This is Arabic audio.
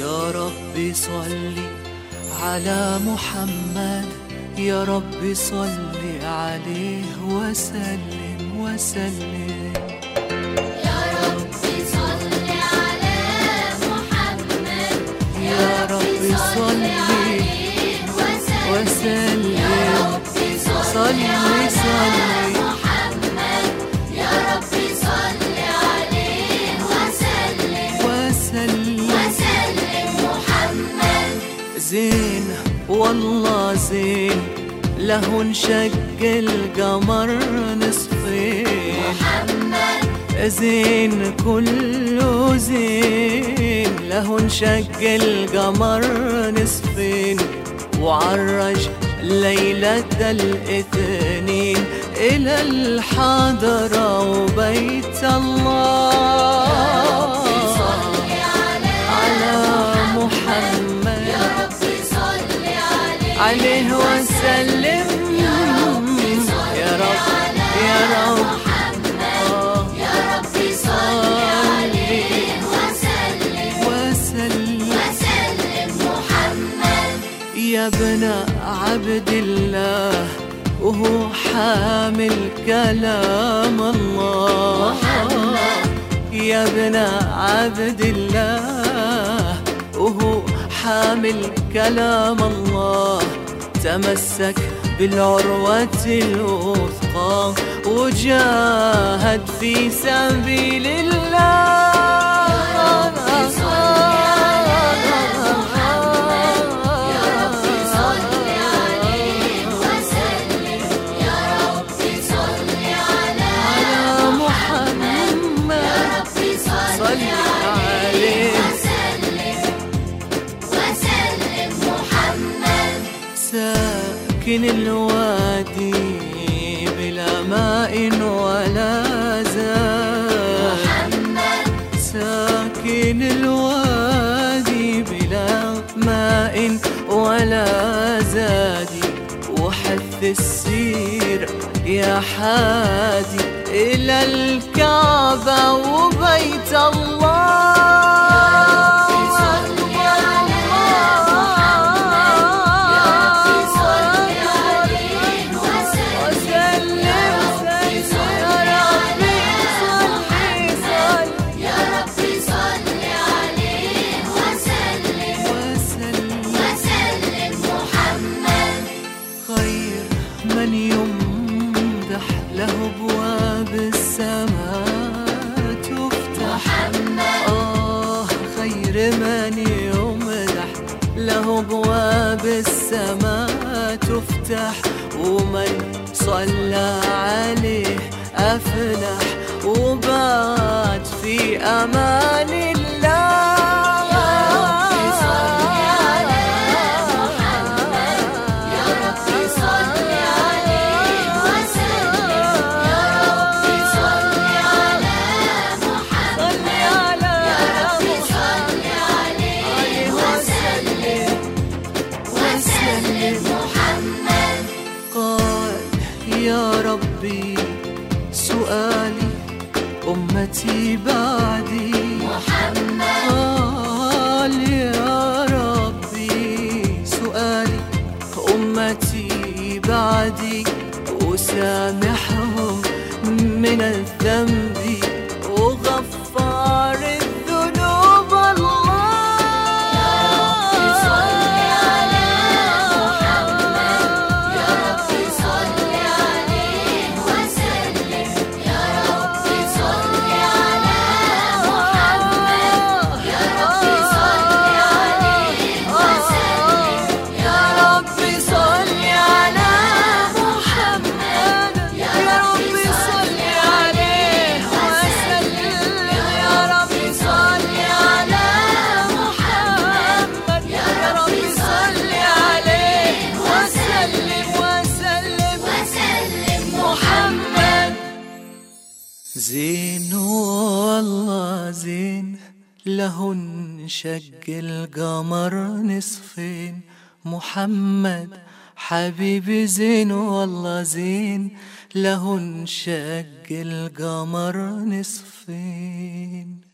يا رب صلي على محمد. يا رب صلي عليه وسلم وسلم. يا رب صل على محمد. يا رب صلي والله زين له انشق القمر نصفين محمد. زين كله زين. له انشق القمر نصفين وعرج ليلة الإثنين إلى الحضرة. عليه وسلم. يا رب يا رب. يا رب صل عليه وسلم. وسلم وسلم محمد. يا ابن عبد الله وهو حامل كلام الله. يا ابن عبد الله. حامل كلام الله تمسك بالعروة الوثقى وجاهد في سبيل ساكن الوادي بلا ماء ولا زاد. ساكن الوادي بلا ماء ولا زاد. وحث السير يا حادي إلى الكعبة وبيت الله. ابواب السماء تفتح ومن صلى عليه افلح وبات في أمان يا ربي سؤالي أمتي بعدي. محمد قال يا ربي سؤالي أمتي بعدي. وسامحهم من الذنب زين والله زين له انشق القمر نصفين. محمد حبيبي زين والله زين له انشق القمر نصفين.